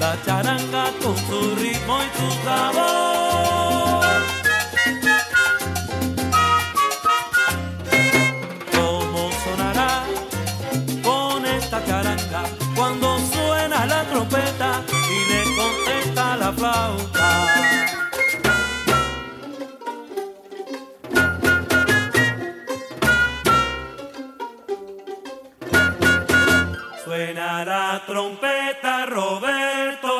la charanga con su ritmo y su sabor. Suena la trompeta, Roberto